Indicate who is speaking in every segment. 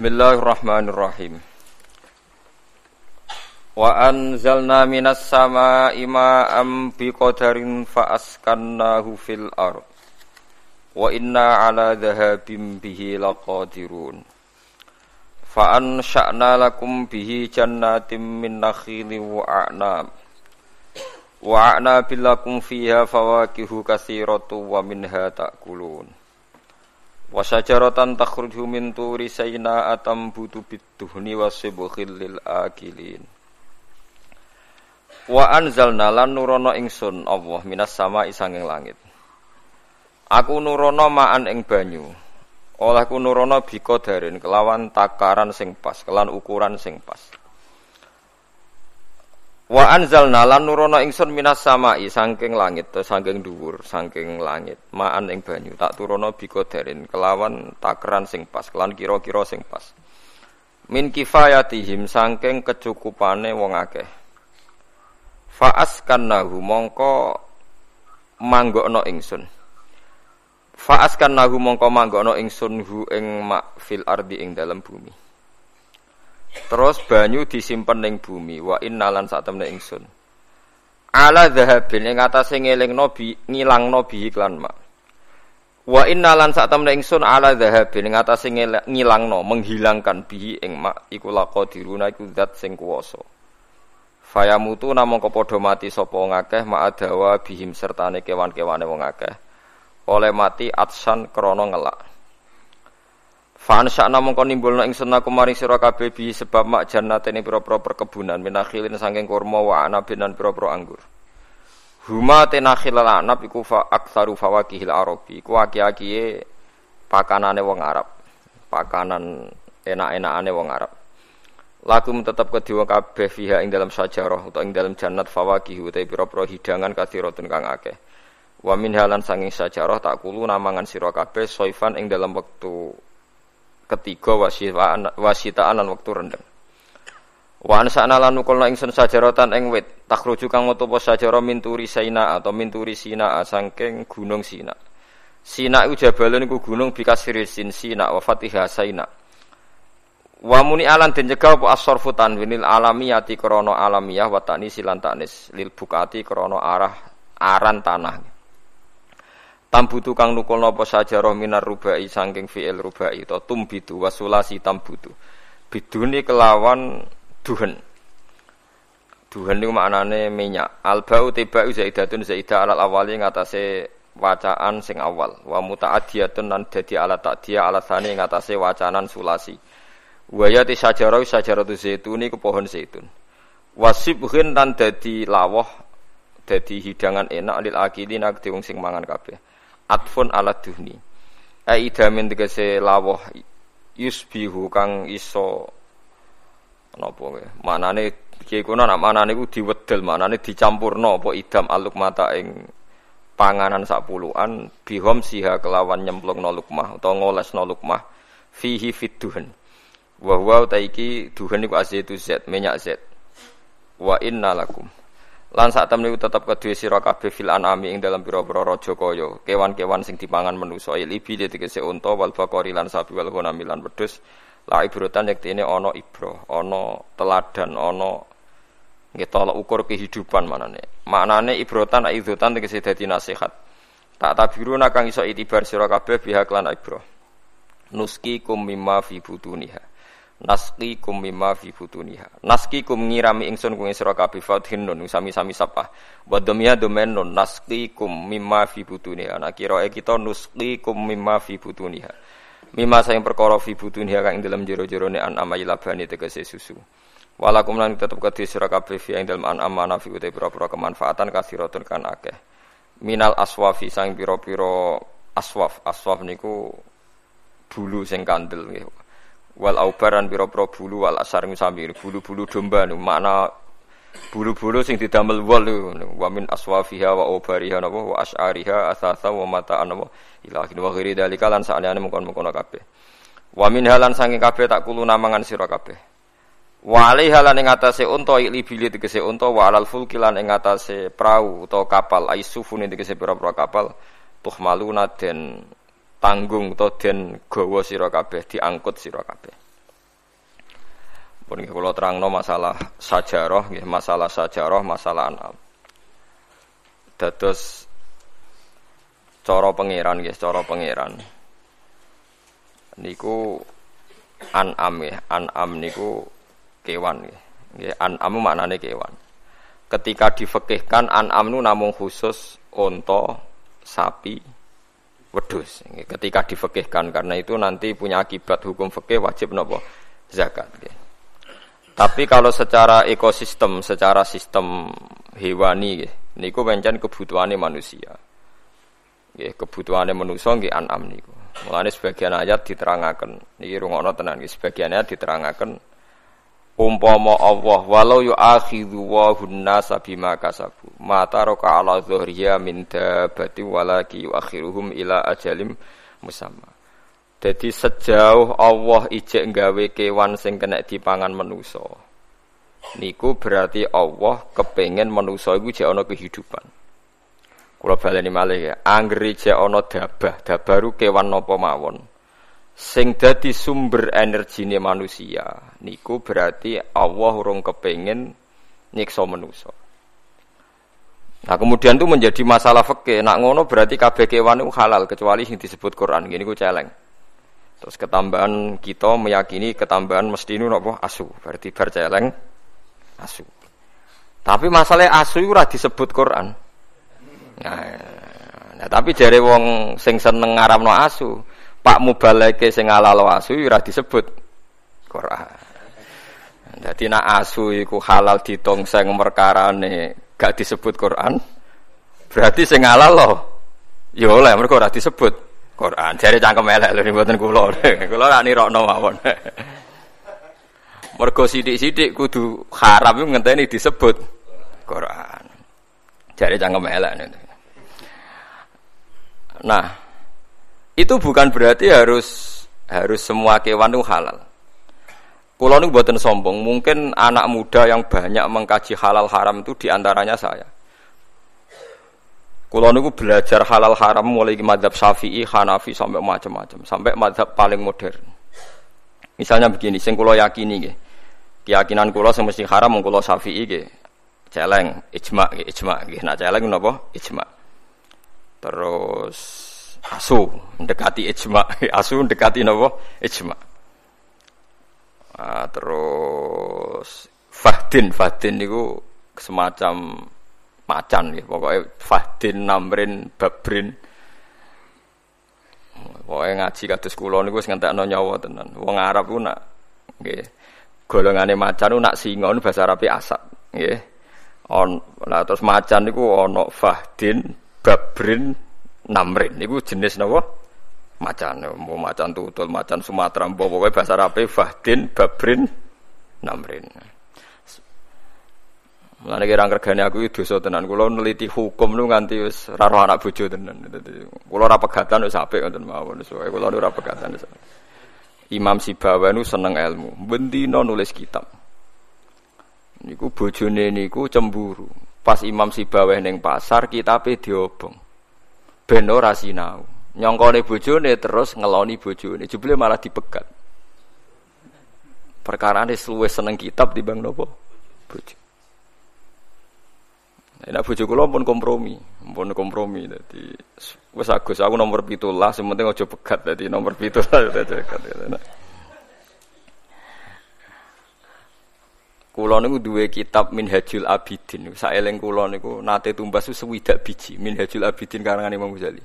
Speaker 1: Bismillahirrahmanirrahim. Wa anzalna minas sama'i ma'am biqadarin fa askannahu fil ard. Wa inna ala dhahabim bihi laqadirun. Fa ansha'na lakum bihi jannatin min nakhili wa a'nab. Wa a'nabil lakum fiha fawakihu katsiratu wa minha ta'kulun. Wa syajaratan takhruju min turi sayna atam butu biduhni wasibkhil lil akilin. Wa anzalna lan nurono ingsun Allah minas sama isanging langit. Aku nurono ma'an ing banyu. Olehku nurono bika darin kelawan takaran sing pas kelan ukuran sing pas Wa anzalna lan nurono ingsun minas samai saking langit to saking dhuwur saking langit. Maan ing banyu tak turono bikodarin kelawan takran sing pas kelan kira-kira sing pas. Min kifayatihim saking kecukupane wong akeh. Faaskannahu mongko manggokno ingsun. Faaskannahu mongko manggokno ingsun hu ing mak fil ardi ing dalam bumi Terus banyu disimpen ning bumi wa innalan sak ingsun. Ala dhahabin ing atase ngelingno bi ngilangno bi iklan mak. Wa innalan sak temne ingsun ala dhahabin ing atase ngilangno menghilangkan bi ing mak iku laqadiruna iku zat sing kuwasa. Fayamutu namung padha mati sapa ngakeh ma'adawa bihim sertane kewan-kewane wong akeh. Oleh mati atsan krana ngelak. Fa'an sya'na mongko nimbulna ingsun aku maring sira kabeh bi sebab mak jannatin pira-pira perkebunan minakhilin saking kurma wa anabin lan pira-pira anggur. Huma tenakhil anab iku fa aktsaru fawakihil arabi. Iku aki-akiye pakanane wong Arab. Pakanan enak-enakane wong Arab. Lakum tetap kedua kabeh fiha ing dalam sajarah utawa ing dalam jannat fawakih utawa pira-pira hidangan kathiratun kang akeh. Wa min halan sanging sajarah tak kulu namangan sira kabeh soifan ing dalam wektu ketiga wasitaan wasitaan lan wektu rendeng. Wa ansana lan nukulna ingsun sajaratan ing wit takhruju kang metu sajara minturi Sina atau minturi Sina saking gunung Sina. Sina iku jabalun iku gunung bikasir sin Sina wa Fatihah Sina. Wa muni alan den cegah apa asarfu tanwinil alamiyati krana alamiyah wa tani silan tanis lil bukati krana arah aran tanah. Tambutu kang nukul nopo sajarah minar rubai saking fi'il rubai to tumbitu wasulasi tambutu. Biduni kelawan duhen. Duhen niku maknane minyak. Albau tibau zaidatun zaidah alal awali ngatasé wacaan sing awal. Wa muta'adiyatun lan dadi alat ta'diyah alat sani ngatasé wacanan sulasi. Waya ti sajarah sajaratu zaitun iku pohon zaitun. Wasibhin lan dadi lawah dadi hidangan enak lil akilin ak wong sing mangan kabeh atfun ala duhni aidamin tegese lawah yusbihu kang iso napa wae manane kiye kuna nak manane ku diwedel manane dicampurno apa idam aluk mata ing panganan sak puluhan bihom siha kelawan nyemplungno lukmah utawa ngolesno lukmah fihi fidduhen wa huwa taiki duhen iku azaitu zat minyak zat. Wa inna lakum Lan sak temne tetep kedue sira kabeh fil anami ing dalam pira-pira raja kaya. Kewan-kewan sing dipangan manusa libi tegese unta wal bakori lan sapi wal ghanami lan wedhus. La ibrotan yektene ana ibro ana teladan ana nggih tolak ukur kehidupan manane. Maknane ibrotan aizutan tegese dadi nasihat. Tak tabiruna kang iso itibar sira kabeh pihak lan ibro nuski kum mimma fi butuniha naski kum mimma fi naski kum ngirami ingsun kung sira kabeh fathin nun sami-sami sapa wa dhamya domen nun naski kum mimma fi futuniha. Nah kirae kita nuski kum mimma fi futuniha. Mimma sayang perkara fi kang dalam jero-jerone an amai labani tegese susu. Walakum lan tetep kedhe sira kabeh fi ing dalem an amana fi uta pira-pira kemanfaatan kasiratun kan akeh. Minal aswafi sang pira-pira aswaf. Aswaf niku bulu sing kandel wal aubaran pira-pira bulu wal asar sami bulu-bulu domba nu. Makna bulu-bulu sing didamel wal wa min aswafiha wa aubariha napa wa asyariha asasa wa mata napa. Ila akhir wa ghairi dalika lan sakjane mungkon-mungkon kabeh. Wa min halan sange kabeh tak kulo namangan sira kabeh. Wa alaiha lan ing atase unta ili bili tegese unta wa alal fulki lan ing atase prau utawa kapal. Aisufune tegese pira-pira kapal. Tuh maluna den tanggung to den gawa sira kabeh diangkut sira kabeh Pun kalau terangno masalah sajarah, masalah sajarah, masalah anam. Dados cara pangeran nggih, cara pangeran. Niku an'am nggih, an'am niku kewan nggih. Nggih, an'am maknane kewan. Ketika difekihkan an'am nu namung khusus unta, sapi, wedus. Ketika difekihkan karena itu nanti punya akibat hukum fikih wajib nopo zakat. Tapi kalau secara ekosistem, secara sistem hewani, niku pancen kebutuhannya manusia. Nggih, kebutuhane manusa nggih an'am niku. Mulane sebagian ayat diterangaken, niki rungokno tenan nggih, sebagian ayat umpama Allah walau yu'akhidhu wa hunnasa bima kasabu. Mata roka ala dhuhriya min dabati walaki yu'akhiruhum ila ajalim musamma. Jadi sejauh Allah ijek nggawe kewan sing kena dipangan manusa niku berarti Allah kepengen manusa iku jek ana kehidupan. Kula baleni malih ya, anggere jek ana dabah, dabaru kewan napa mawon. Sing dadi sumber energine manusia niku berarti Allah urung kepengin nyiksa manusia. Nah kemudian itu menjadi masalah fikih. Nak ngono berarti kabeh kewan itu halal kecuali yang disebut Quran. Gini ku celeng. Terus ketambahan kita meyakini ketambahan mesti ini nopo asu. Berarti bar celeng asu. Tapi masalahnya asu itu disebut Quran. Nah, nah tapi jare wong sing seneng ngaramno asu, Pak Mubaleke sing halal asu ora disebut Quran. Jadi nak asu iku halal ditongseng merkarane gak disebut Quran. Berarti sing halal loh. Ya oleh mergo ora disebut Quran. Jare cangkem elek lho mboten kula. Kula ra nirokno mawon. Mergo sithik-sithik kudu haram ngenteni disebut Quran. Jare cangkem elek. Nah, itu bukan berarti harus harus semua kewan itu halal. Kulo ini buatan sombong, mungkin anak muda yang banyak mengkaji halal haram itu di antaranya saya. Kulo niku belajar halal haram mulai madhab syafi'i, hanafi sampai macam-macam, sampai madhab paling modern. Misalnya begini, sing kulo yakini gitu. Keyakinan kulo semesti haram kulo syafi'i gitu. Celeng, ijma, ijma, gitu. Nah celeng napa? Ijma. Terus asu mendekati ijma, asu mendekati nopo ijma. Ah, terus fahdin, fahdin niku semacam macan nih, pokoknya fahdin, namrin, babrin. Pokoknya ngaji kados kula niku wis ngentekno nyawa tenan. Wong Arab ku nak nggih golongane macan nak singa bahasa Arab asap nggih. On, nah terus macan niku ana fahdin, babrin namrin niku jenis napa macan mau macan tutul macan Sumatera pokoke bahasa Arabe fahdin babrin namrin Mulane kira regane aku dosa tenan. Kula neliti hukum nu nganti wis ora roh anak bojo tenan. Kula ora pegatan wis apik ngoten mawon. Soale kula ora pegatan. Imam Sibawa nu seneng ilmu. Bendina nulis kitab. Niku bojone niku cemburu. Pas Imam Sibawa ning pasar kitabe diobong ben ora sinau. Nyongkone bojone terus ngeloni bojone, jebule malah dipegat. Perkara ini luwih seneng kitab bang nopo? Bojo. Nah, bojo kula pun kompromi, pun kompromi. Dadi wis Agus aku nomor 17, sing penting aja pegat. Dadi nomor 17 dadi Kulo niku duwe kitab Minhajul Abidin. Saeling kulo niku nate tumbas sewidak biji Minhajul Abidin karangan Imam Ghazali.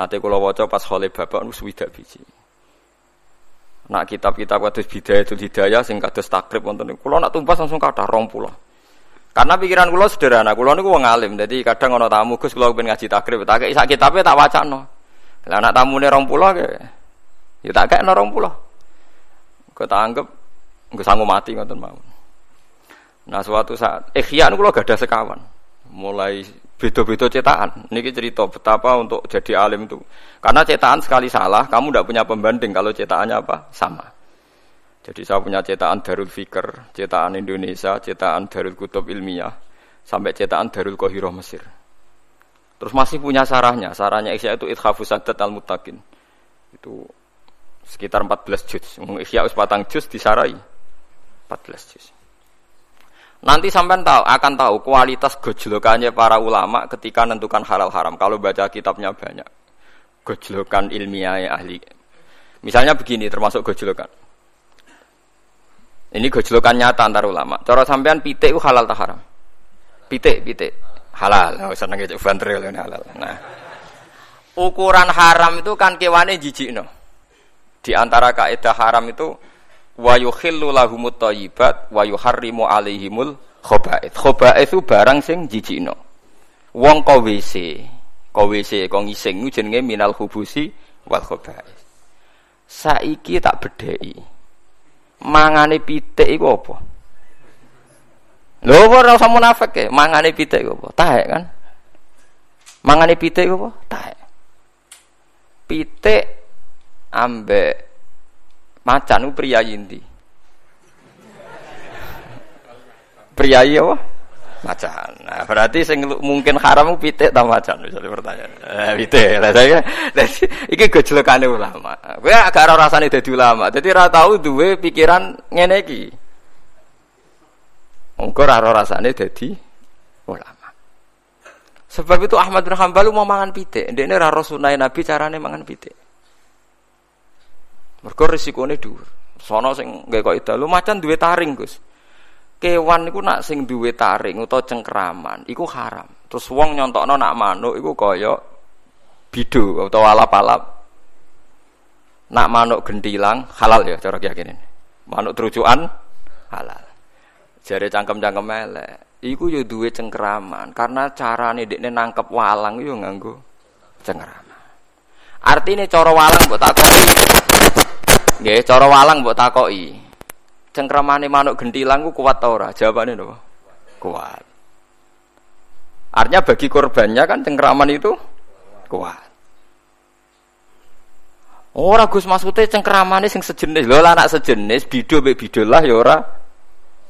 Speaker 1: Nate kulo waca pas khole bapak niku sewidak biji. Nak kitab-kitab kados Bidayatul Hidayah sing kados takrib wonten niku kulo nak tumbas langsung kathah 20. Karena pikiran kulo sederhana, kulo niku wong alim. Jadi kadang ana tamu Gus kulo pengen ngaji takrib, tak kei sak kitabe tak wacano. Lah anak tamune 20 ke ya tak kei 20. Kok tak anggap nggak sanggup mati ngoten mawon. Nah suatu saat ikhya niku gak ada sekawan. Mulai beda-beda cetakan. Niki cerita betapa untuk jadi alim itu. Karena cetakan sekali salah, kamu tidak punya pembanding kalau cetakannya apa? Sama. Jadi saya punya cetakan Darul Fikr, cetakan Indonesia, cetakan Darul Kutub Ilmiah, sampai cetakan Darul Kohiro Mesir. Terus masih punya sarahnya. Sarahnya Ikhya itu Ithafus Sadat Al-Mutakin. Itu sekitar 14 juz. Ikhya us patang juz disarai 14 juz. Nanti sampai tahu akan tahu kualitas gojlokannya para ulama ketika menentukan halal haram. Kalau baca kitabnya banyak, gojlokan ilmiah ahli. Misalnya begini, termasuk gojlokan. Ini gojlokan nyata antar ulama. Cara sampean pitik itu halal tak haram? Pitik, pitik halal. Oh, seneng itu bantril ini halal. Nah, ukuran haram itu kan kewane jijik no. Di antara kaidah haram itu wa yukhillu lahumut thayyibat wa yuharrimu alaihimul khaba'ith. Khaba'ith itu barang sing jijikno. Wong ko WC, ko WC ko ngising ku jenenge minal hubusi wal khaba'ith. Saiki tak bedheki. Mangane pitik iku apa? Lho ora usah munafik e, mangane pitik iku apa? Taek kan? Mangane pitik iku apa? Taek. Pitik ambek Macan itu pria inti. Pria apa? Macan. Nah, berarti sing mungkin haram pitik ta macan misalnya pertanyaan. Eh, pitik. Lah saya iki gojlokane ulama. Kowe agak ora rasane dadi ulama. Dadi ora tau duwe pikiran ngene iki. Engko ora rasane dadi ulama. Sebab itu Ahmad bin Hanbal mau mangan pitik. Ndekne ora sunai Nabi carane mangan pitik. Mergo risikone dhuwur. Sono sing nggae ida lu macan duwe taring, Gus. Kewan iku nak sing duwe taring utawa cengkraman iku haram. Terus wong nyontokno nak manuk iku kaya bidu utawa alap-alap. Nak manuk gentilang halal ya cara keyakinan. Manuk terucukan halal. Jare cangkem-cangkem elek. Iku yo duwe cengkraman karena carane dekne nangkep walang yo nganggo cengkraman. Artinya cara walang mbok takoki. Nggih, cara walang mbok takoki. Cengkramane manuk gentilang ku kuat ta ora? Jawabane napa? Kuat. Artinya bagi korbannya kan cengkraman itu kuat. Ora Gus maksudnya cengkramane sing sejenis. Lho anak sejenis bido be bido lah ya ora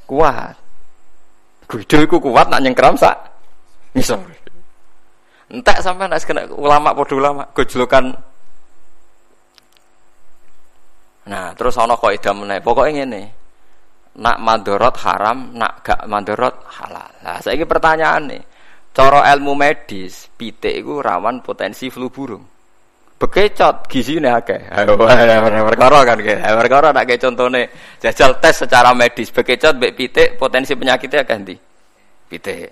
Speaker 1: kuat. Bido iku kuat nak nyengkram sak ngisor. Entek sampai nak kena ulama podo ulama gojlokan. Nah, terus ana kaidah meneh. Pokoke ngene. Nak mandorot haram, nak gak mandorot halal. Nah, saiki pertanyaan nih. Cara ilmu medis, pitik iku rawan potensi flu burung. Bekecot gizine akeh. Perkara kan ge. Perkara nak ke contone jajal tes secara medis bekecot mbek pitik potensi penyakitnya akeh ndi? Pitik.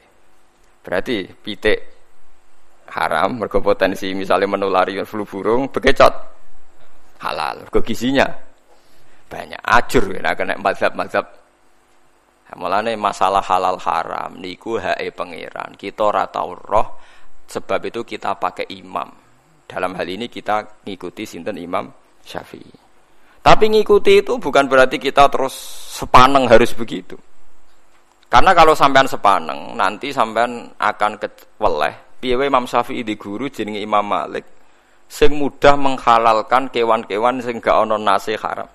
Speaker 1: Berarti pitik haram mergo potensi misalnya menulari flu burung bekecot halal mergo gizinya banyak ajur ya kena mazhab-mazhab Mulane masalah halal haram niku hae pangeran. Kita ora roh sebab itu kita pakai imam. Dalam hal ini kita ngikuti sinten Imam Syafi'i. Tapi ngikuti itu bukan berarti kita terus sepaneng harus begitu. Karena kalau sampean sepaneng, nanti sampean akan keweleh piye Imam Syafi'i di guru jenenge Imam Malik sing mudah menghalalkan kewan-kewan sing gak ono nase haram.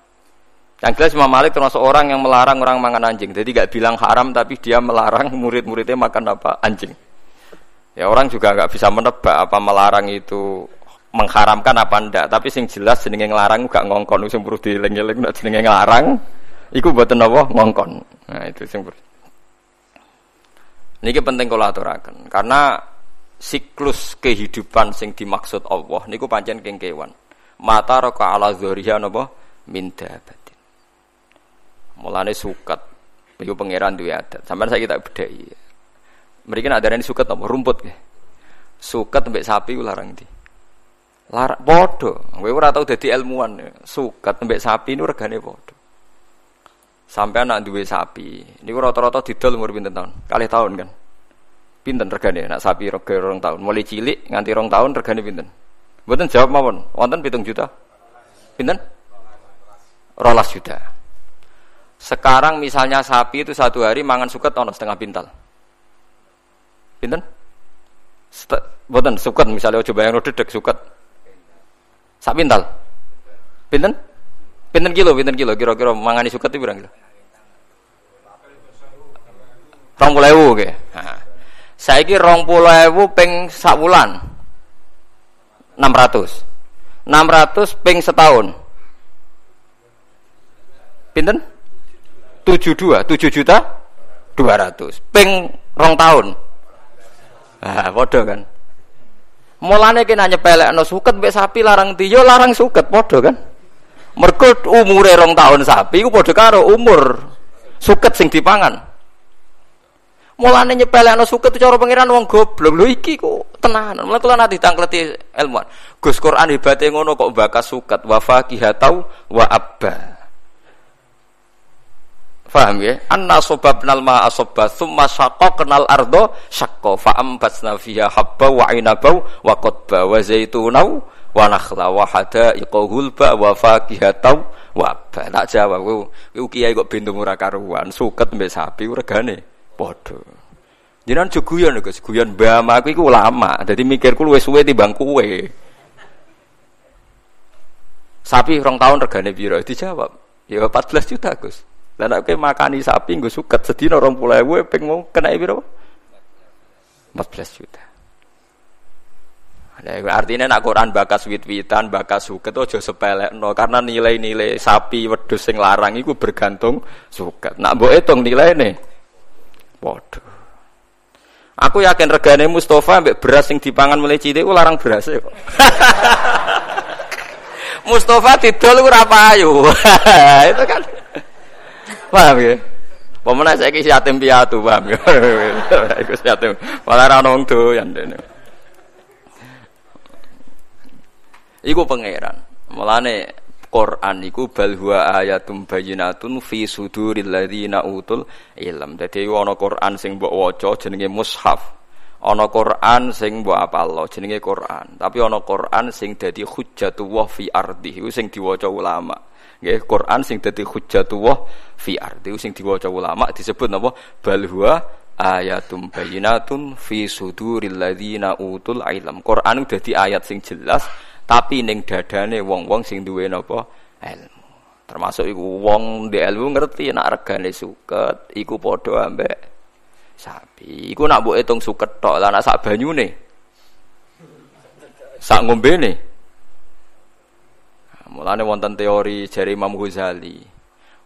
Speaker 1: Yang jelas Imam Malik termasuk orang yang melarang orang makan anjing. Jadi gak bilang haram tapi dia melarang murid-muridnya makan apa? Anjing. Ya orang juga gak bisa menebak apa melarang itu mengharamkan apa ndak. Tapi sing jelas jenenge ngelarang gak ngongkon sing perlu dieling-eling nek jenenge ngelarang iku mboten apa ngongkon. Nah itu sing Niki penting kula aturaken karena siklus kehidupan sing dimaksud Allah niku pancen keng kewan. Mata roka ala zuriya napa min dabatin. Mulane suket iku pangeran duwe adat. Sampeyan saiki tak bedheki. Mriki ada ini suket apa rumput ya. Suket mbek sapi ku larang di. Lar padha. Kowe ora tau dadi ilmuwan. Suket mbek sapi niku regane padha. Sampai anak duwe sapi, niku rata-rata didol umur pinten tahun? Kali tahun kan. Pinten regane nak sapi rega rong tahun. Mulai cilik nganti rong tahun regane pinten? Mboten jawab mawon. Wonten pitung juta. Pinten? Rolas juta. Sekarang misalnya sapi itu satu hari mangan suket ono setengah pintal. Pinten? Mboten suket misalnya coba yang dedek suket. Sak pintal. Pinten? Pinten kilo, pinten kilo kira-kira mangani suket itu berapa kilo? Rong puluh ewu, oke. Nah. Saiki rong puluh ewu ping sak bulan. 600. 600 ping setahun. Pinten? 72, 7 juta 200. Ping rong tahun. Ah, padha kan. Mulane kena nyepelekno suket mbek sapi larang tiyo larang suket padha kan. Mergo umure rong tahun sapi iku padha karo umur suket sing dipangan. Mulane nyepelekno suket cara pangeran wong goblok. Lho iki kok tenanan. Mulane kula nanti tangkleti ilmuwan. Gus Quran hebate ngono kok bakas suket wa faqihatau wa abba. Faham ya? Anna sobabnal ma'a sobba Thumma kenal ardo syakko Fa'ambatsna fiha habba wa inabau Wa qadba wa zaitunau Wa nakhla wa hadaiqa hulba Wa fakihatau wa abba Tak jawab Ku kiai kok bintu murah karuan Suket mbak sapi regane Podo Jangan juga guyon Gus guyon bama aku iku lama Jadi mikirku luwes suwe timbang kue Sapi rong tahun regane piro dijawab Ya 14 juta Gus dan aku makani sapi gue suket pulau gue peng mau kena berapa? 14 juta. Nah, artinya nak Quran bakas wit-witan, bakas suket ojo sepelek no karena nilai-nilai sapi wedus sing larang itu bergantung suket. Nak mbok nilai nih. Waduh. Aku yakin regane Mustafa ambek beras sing dipangan mulai cilik ku larang beras kok. Mustafa didol ora payu. itu kan Paham ya? Pemenang saya kisi yatim piatu, paham ya? Iku yatim. Malah ra ono wong doyan dene. Iku pangeran. Mulane Quran iku bal huwa ayatum bayyinatun fi suduril ladzina utul ilm. Dadi ana Quran sing mbok waca jenenge mushaf. Ana Quran sing mbok apal jenenge Quran. Tapi ana Quran sing dadi hujjatullah fi ardi. Iku sing diwaca ulama. Nggih, Quran sing dadi hujjatullah fi ardi sing diwaca ulama disebut napa? Bal huwa ayatum bayyinatun fi suduril ladzina utul ilm. Quran dadi ayat sing jelas tapi ning dadane wong-wong sing duwe napa? ilmu. Termasuk iku wong di ilmu ngerti nek regane suket iku padha ambek sapi. Iku nak mbok hitung suket tok lah sak banyune. Sak ngombene Mulane wonten teori jari Imam Ghazali.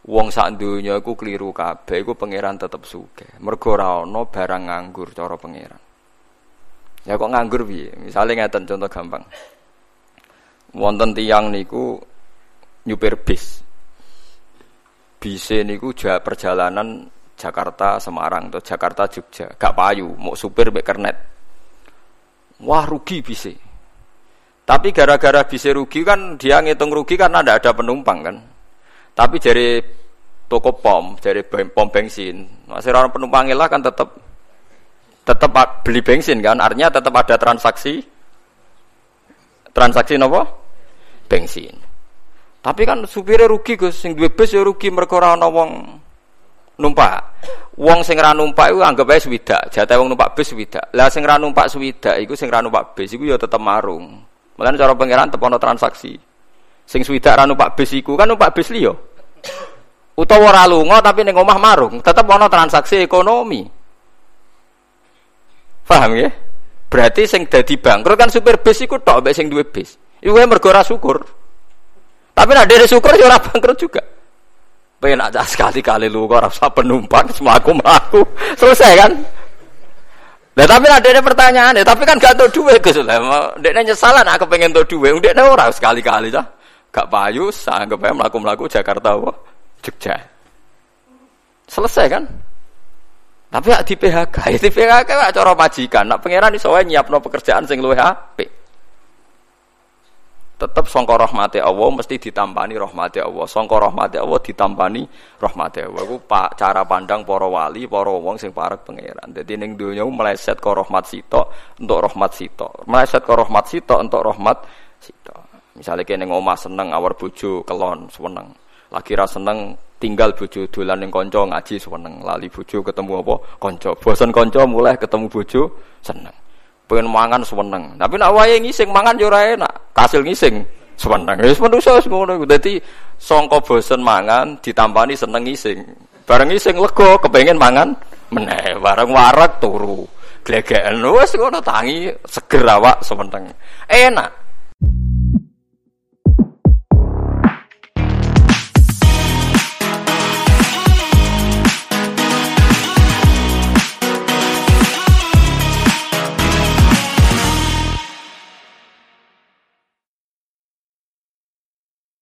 Speaker 1: Wong sak donya iku keliru kabeh iku pangeran tetep sugih. Mergo ana barang nganggur cara pangeran. Ya kok nganggur piye? Misale ngeten contoh gampang. Wonten tiang niku nyupir bis. Bise niku ja perjalanan Jakarta Semarang atau Jakarta Jogja, gak payu, mau supir mek kernet. Wah rugi bise. Tapi gara-gara bisa rugi kan dia ngitung rugi karena tidak ada penumpang kan. Tapi dari toko pom, dari pom bensin, masih orang penumpang lah kan tetap tetap beli bensin kan. Artinya tetap ada transaksi transaksi nopo bensin. Tapi kan supirnya rugi Gus, sing duwe bis ya rugi mergo ora ana wong numpak. Wong sing ra numpak iku anggap ae swidak, jatah wong numpak bis swidak. Lah sing ra numpak swidak iku sing ra numpak bis iku ya tetep marung. Mulane cara pangeran tetep transaksi. Sing swidak ra numpak bis iku kan numpak bis liya. Utawa ora lunga tapi ning omah marung, tetep ana transaksi ekonomi. Paham ya? Berarti sing dadi bangkrut kan supir bis iku tok mbek sing duwe bis. Iku mergo ora syukur. Tapi nek dhewe syukur ya ora bangkrut juga. Pengen aja sekali-kali lu kok ora usah penumpang, semaku mlaku. Selesai kan? Lah tapi ada ada pertanyaan ya, tapi kan gak tau duit Gus lah. Ndekne nyesalan aku pengen tau duit. Ndekne ora sekali-kali dah. Gak payu, anggap aja melaku-melaku Jakarta apa? Jogja. Selesai kan? Tapi di PHK, ya di PHK cara majikan. Nak pangeran iso wae nyiapno pekerjaan sing luwih apik tetap songkor rahmati Allah mesti ditampani rahmati Allah. Songkor rahmati Allah ditampani rahmati Allah. Itu pak cara pandang para wali para wong sing parek pangeran. Jadi ning dunia meleset ke rahmat sito untuk rahmat sito meleset ke rahmat sito untuk rahmat sito misalnya kene omah seneng awar bojo kelon seneng lagi ra seneng tinggal bojo dolan ning kanca ngaji seneng lali bojo ketemu apa? Kanca. Bosan kanca mulai ketemu bojo seneng pengen mangan seneng. Tapi nak wae ngising mangan yo ora enak. Kasil ngising seneng. Wis manusa wis ngono. Dadi sangka bosen mangan ditampani seneng ngising. Bareng ngising lega kepengen mangan meneh. Bareng warak turu. Glegeken wis ngono tangi seger awak seneng. Enak.